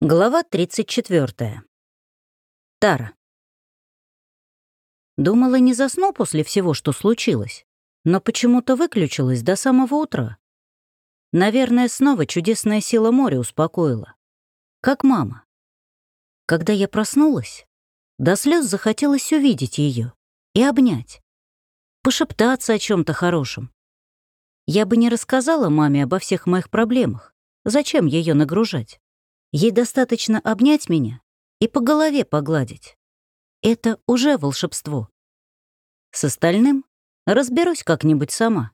Глава 34. Тара. Думала, не засну после всего, что случилось, но почему-то выключилась до самого утра. Наверное, снова чудесная сила моря успокоила. Как мама. Когда я проснулась, до слез захотелось увидеть ее и обнять, пошептаться о чем то хорошем. Я бы не рассказала маме обо всех моих проблемах. Зачем ее нагружать? Ей достаточно обнять меня и по голове погладить. Это уже волшебство. С остальным разберусь как-нибудь сама.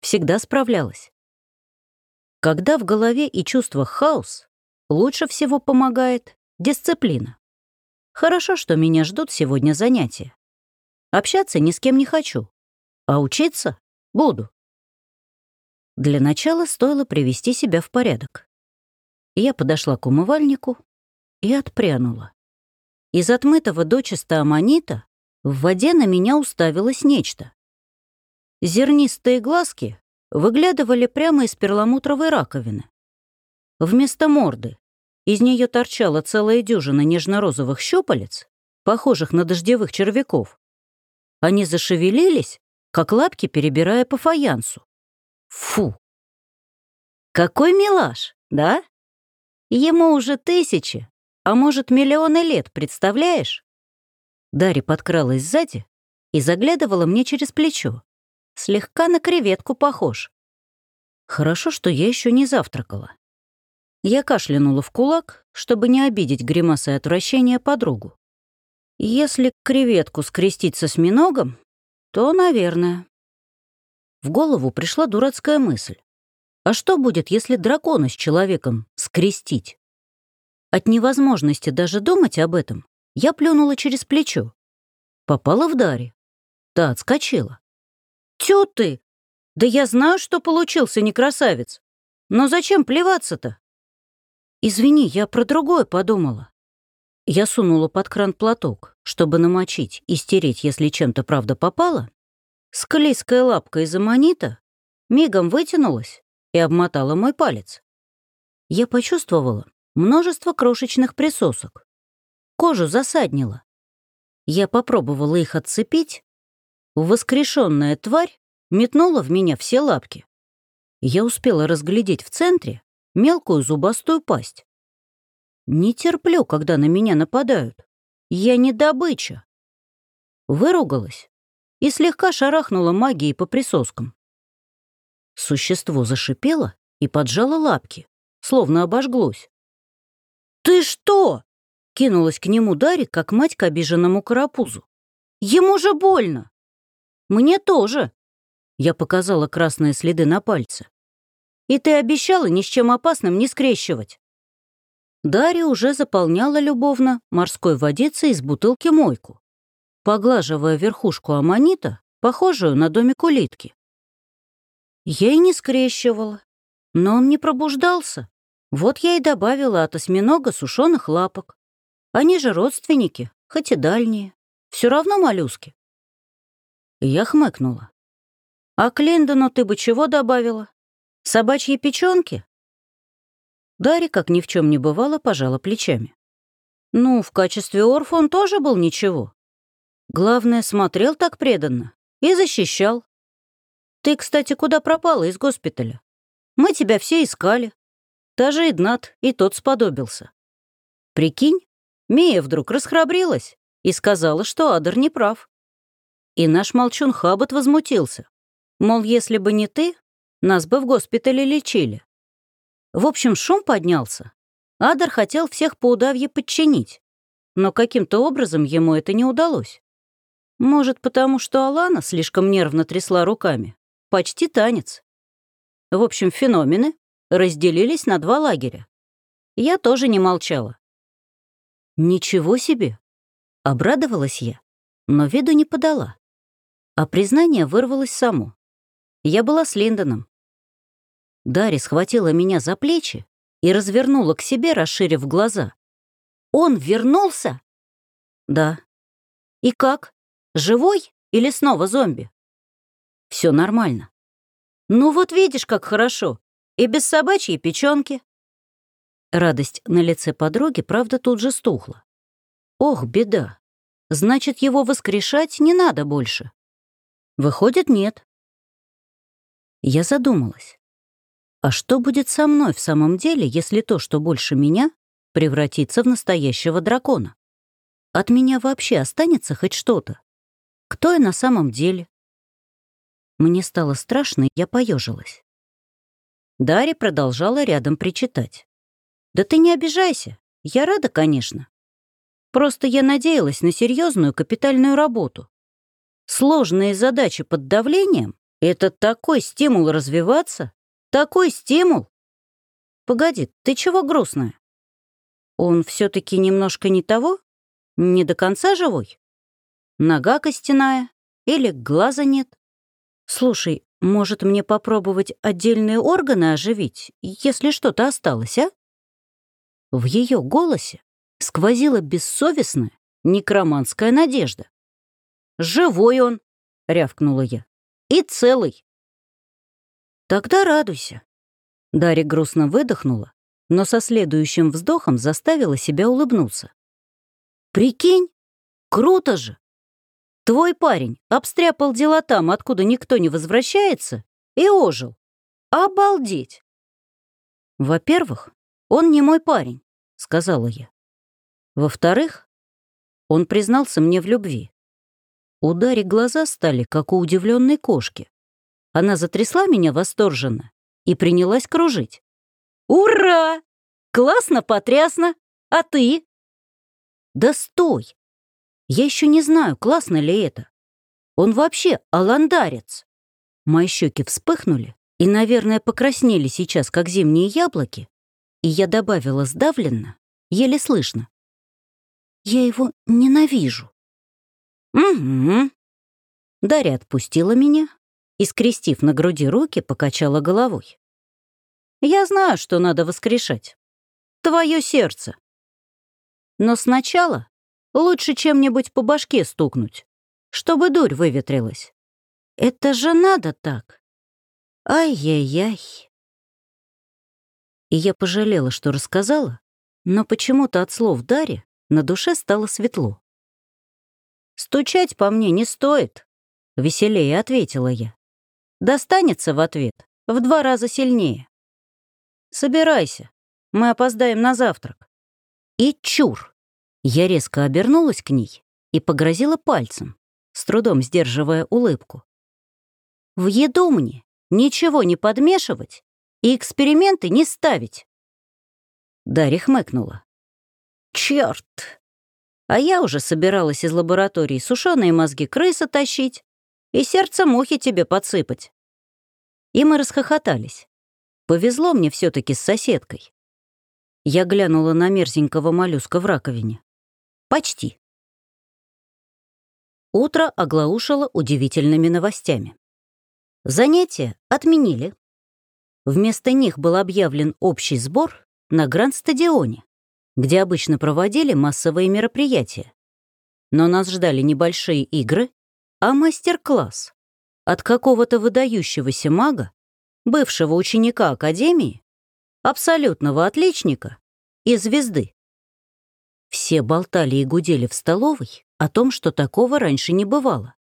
Всегда справлялась. Когда в голове и чувствах хаос, лучше всего помогает дисциплина. Хорошо, что меня ждут сегодня занятия. Общаться ни с кем не хочу, а учиться буду. Для начала стоило привести себя в порядок. Я подошла к умывальнику и отпрянула. Из отмытого дочисто аммонита в воде на меня уставилось нечто. Зернистые глазки выглядывали прямо из перламутровой раковины. Вместо морды из нее торчала целая дюжина нежно-розовых щупалец, похожих на дождевых червяков. Они зашевелились, как лапки, перебирая по фаянсу. Фу! Какой милаш, да? Ему уже тысячи, а может, миллионы лет, представляешь? Дарья подкралась сзади и заглядывала мне через плечо. Слегка на креветку похож. Хорошо, что я еще не завтракала. Я кашлянула в кулак, чтобы не обидеть гримасой отвращения подругу. Если креветку скрестить со осьминогом, то, наверное. В голову пришла дурацкая мысль. А что будет, если дракона с человеком скрестить? От невозможности даже думать об этом я плюнула через плечо. Попала в Даре. Та отскочила. «Тё ты! Да я знаю, что получился не красавец. Но зачем плеваться-то?» «Извини, я про другое подумала». Я сунула под кран платок, чтобы намочить и стереть, если чем-то правда попало. Склизкая лапка из аммонита мигом вытянулась и обмотала мой палец. Я почувствовала множество крошечных присосок. Кожу засаднила. Я попробовала их отцепить. Воскрешенная тварь метнула в меня все лапки. Я успела разглядеть в центре мелкую зубастую пасть. Не терплю, когда на меня нападают. Я не добыча. Выругалась и слегка шарахнула магией по присоскам. Существо зашипело и поджало лапки, словно обожглось. «Ты что?» — кинулась к нему Дарик, как мать к обиженному карапузу. «Ему же больно!» «Мне тоже!» — я показала красные следы на пальце. «И ты обещала ни с чем опасным не скрещивать!» Дарья уже заполняла любовно морской водицей из бутылки мойку, поглаживая верхушку аммонита, похожую на домик улитки. Я и не скрещивала. Но он не пробуждался. Вот я и добавила от осьминога сушеных лапок. Они же родственники, хоть и дальние. Все равно моллюски. Я хмыкнула. А к Линдону ты бы чего добавила? Собачьи печенки? Дарья, как ни в чем не бывало, пожала плечами. Ну, в качестве орфа он тоже был ничего. Главное, смотрел так преданно и защищал. Ты, кстати, куда пропала из госпиталя? Мы тебя все искали. Даже Игнат и тот сподобился. Прикинь, Мия вдруг расхрабрилась и сказала, что Адер не прав. И наш молчун Хаббат возмутился. Мол, если бы не ты, нас бы в госпитале лечили. В общем, шум поднялся. Адер хотел всех по удавье подчинить, но каким-то образом ему это не удалось. Может, потому что Алана слишком нервно трясла руками. Почти танец. В общем, феномены разделились на два лагеря. Я тоже не молчала. «Ничего себе!» — обрадовалась я, но виду не подала. А признание вырвалось само. Я была с Линдоном. Дарья схватила меня за плечи и развернула к себе, расширив глаза. «Он вернулся?» «Да». «И как? Живой или снова зомби?» Все нормально. Ну вот видишь, как хорошо. И без собачьей печенки. Радость на лице подруги, правда, тут же стухла. Ох, беда. Значит, его воскрешать не надо больше. Выходит, нет. Я задумалась. А что будет со мной в самом деле, если то, что больше меня, превратится в настоящего дракона? От меня вообще останется хоть что-то? Кто я на самом деле? Мне стало страшно, и я поежилась. Дарья продолжала рядом причитать. «Да ты не обижайся. Я рада, конечно. Просто я надеялась на серьезную капитальную работу. Сложные задачи под давлением — это такой стимул развиваться, такой стимул. Погоди, ты чего грустная? Он все таки немножко не того? Не до конца живой? Нога костяная? Или глаза нет? Слушай, может, мне попробовать отдельные органы оживить, если что-то осталось, а? В ее голосе сквозила бессовестная некроманская надежда. «Живой он!» — рявкнула я. «И целый!» «Тогда радуйся!» Дарья грустно выдохнула, но со следующим вздохом заставила себя улыбнуться. «Прикинь, круто же! Твой парень обстряпал дела там, откуда никто не возвращается, и ожил. Обалдеть!» «Во-первых, он не мой парень», — сказала я. Во-вторых, он признался мне в любви. У Дари глаза стали, как у удивленной кошки. Она затрясла меня восторженно и принялась кружить. «Ура! Классно, потрясно! А ты?» «Да стой! Я еще не знаю, классно ли это. Он вообще аландарец!» Мои щеки вспыхнули и, наверное, покраснели сейчас, как зимние яблоки, и я добавила сдавленно, еле слышно. Я его ненавижу». «Угу». Дарья отпустила меня и, скрестив на груди руки, покачала головой. «Я знаю, что надо воскрешать. Твое сердце. Но сначала лучше чем-нибудь по башке стукнуть, чтобы дурь выветрилась. Это же надо так. Ай-яй-яй». И я пожалела, что рассказала, но почему-то от слов Дарьи на душе стало светло. «Стучать по мне не стоит», — веселее ответила я. «Достанется в ответ в два раза сильнее. Собирайся, мы опоздаем на завтрак». И чур! Я резко обернулась к ней и погрозила пальцем, с трудом сдерживая улыбку. «В еду мне ничего не подмешивать и эксперименты не ставить». Дарья хмыкнула. Черт! А я уже собиралась из лаборатории сушеные мозги крыса тащить и сердце мухи тебе подсыпать. И мы расхохотались. Повезло мне все таки с соседкой. Я глянула на мерзенького моллюска в раковине. Почти. Утро оглаушило удивительными новостями. Занятия отменили. Вместо них был объявлен общий сбор на Гранд-стадионе где обычно проводили массовые мероприятия. Но нас ждали небольшие игры, а мастер-класс от какого-то выдающегося мага, бывшего ученика Академии, абсолютного отличника и звезды. Все болтали и гудели в столовой о том, что такого раньше не бывало.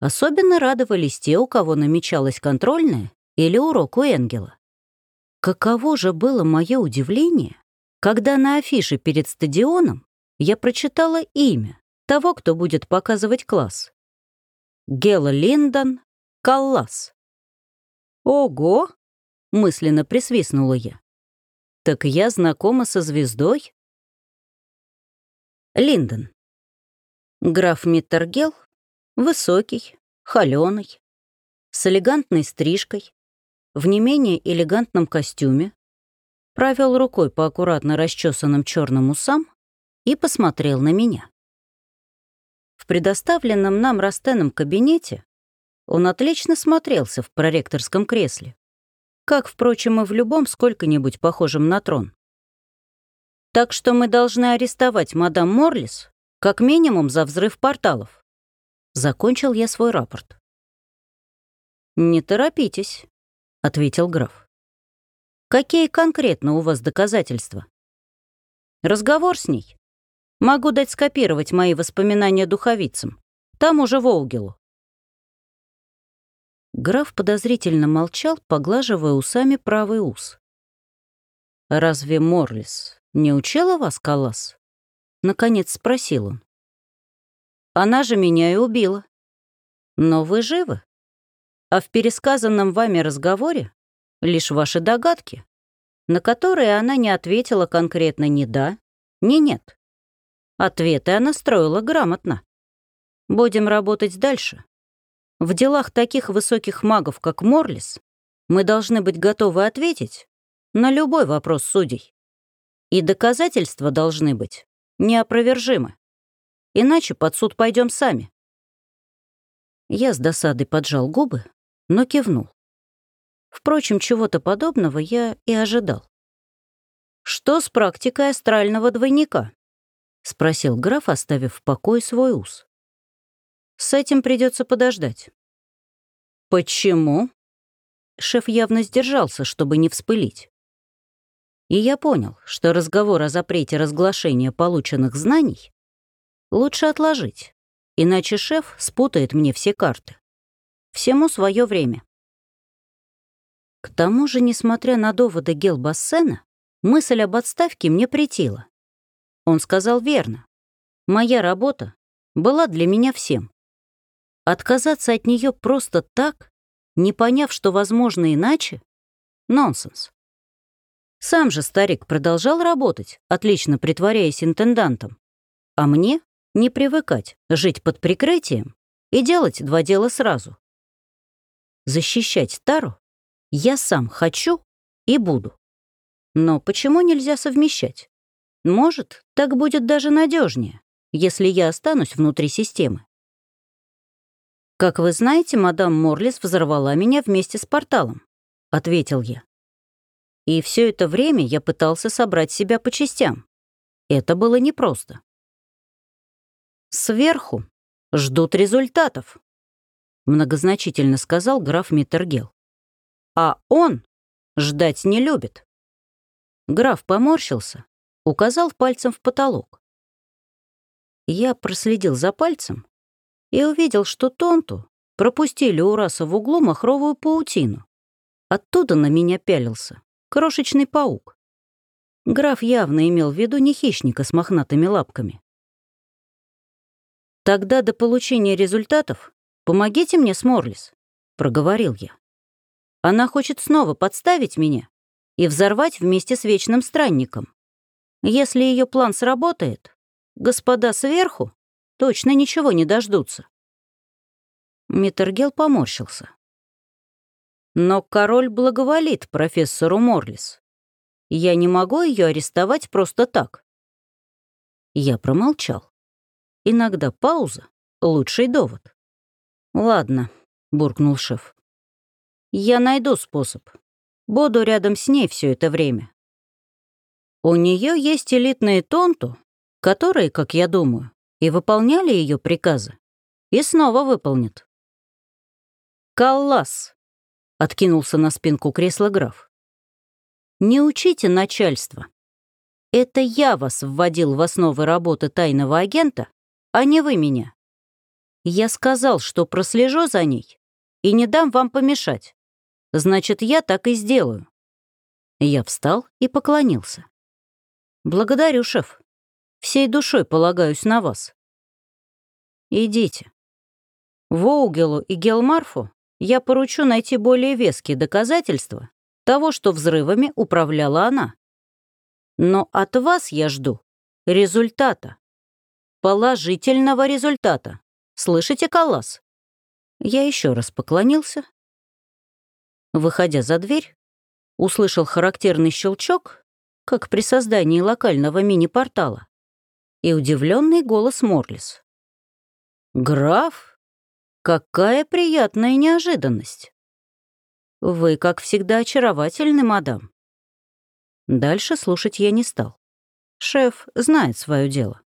Особенно радовались те, у кого намечалась контрольная или урок у Энгела. Каково же было мое удивление, когда на афише перед стадионом я прочитала имя того, кто будет показывать класс. Гела Линдон Каллас. «Ого!» — мысленно присвистнула я. «Так я знакома со звездой?» Линдон. Граф Миттергел высокий, холёный, с элегантной стрижкой, в не менее элегантном костюме, провел рукой по аккуратно расчесанным черным усам и посмотрел на меня. В предоставленном нам Растеном кабинете он отлично смотрелся в проректорском кресле, как, впрочем, и в любом сколько-нибудь похожем на трон. Так что мы должны арестовать мадам Морлис как минимум за взрыв порталов. Закончил я свой рапорт. «Не торопитесь», — ответил граф. Какие конкретно у вас доказательства? Разговор с ней. Могу дать скопировать мои воспоминания духовицам. Там уже Волгелу. Граф подозрительно молчал, поглаживая усами правый ус. «Разве Морлис не учила вас, Калас?» Наконец спросил он. «Она же меня и убила. Но вы живы. А в пересказанном вами разговоре лишь ваши догадки, на которые она не ответила конкретно ни «да», ни «нет». Ответы она строила грамотно. Будем работать дальше. В делах таких высоких магов, как Морлис, мы должны быть готовы ответить на любой вопрос судей. И доказательства должны быть неопровержимы. Иначе под суд пойдем сами. Я с досадой поджал губы, но кивнул. Впрочем, чего-то подобного я и ожидал. «Что с практикой астрального двойника?» — спросил граф, оставив в покое свой ус. «С этим придется подождать». «Почему?» Шеф явно сдержался, чтобы не вспылить. И я понял, что разговор о запрете разглашения полученных знаний лучше отложить, иначе шеф спутает мне все карты. Всему свое время. К тому же, несмотря на доводы Гелбассена, мысль об отставке мне претила. Он сказал верно. Моя работа была для меня всем. Отказаться от нее просто так, не поняв, что возможно иначе — нонсенс. Сам же старик продолжал работать, отлично притворяясь интендантом. А мне не привыкать жить под прикрытием и делать два дела сразу. Защищать Тару я сам хочу и буду. Но почему нельзя совмещать? Может, так будет даже надежнее, если я останусь внутри системы. «Как вы знаете, мадам Морлис взорвала меня вместе с порталом», — ответил я. И все это время я пытался собрать себя по частям. Это было непросто. «Сверху ждут результатов», — многозначительно сказал граф Миттергел. «А он ждать не любит». Граф поморщился, указал пальцем в потолок. Я проследил за пальцем и увидел, что Тонту пропустили у раса в углу махровую паутину. Оттуда на меня пялился крошечный паук. Граф явно имел в виду не хищника с мохнатыми лапками. «Тогда до получения результатов помогите мне с Морлис», — проговорил я. «Она хочет снова подставить меня и взорвать вместе с Вечным Странником. Если ее план сработает, господа сверху точно ничего не дождутся. Миттергел поморщился. Но король благоволит профессору Морлис. Я не могу ее арестовать просто так. Я промолчал. Иногда пауза — лучший довод. «Ладно», — буркнул шеф. «Я найду способ. Буду рядом с ней все это время. У нее есть элитные тонту, которые, как я думаю, и выполняли ее приказы, и снова выполнят. «Каллас!» — откинулся на спинку кресла граф. «Не учите начальство. Это я вас вводил в основы работы тайного агента, а не вы меня. Я сказал, что прослежу за ней и не дам вам помешать. Значит, я так и сделаю». Я встал и поклонился. «Благодарю, шеф. Всей душой полагаюсь на вас». «Идите. Воугелу и Гелмарфу я поручу найти более веские доказательства того, что взрывами управляла она. Но от вас я жду результата. Положительного результата. Слышите, Калас? Я еще раз поклонился. Выходя за дверь, услышал характерный щелчок как при создании локального мини-портала, и удивленный голос Морлис. «Граф, какая приятная неожиданность! Вы, как всегда, очаровательны, мадам». Дальше слушать я не стал. Шеф знает свое дело.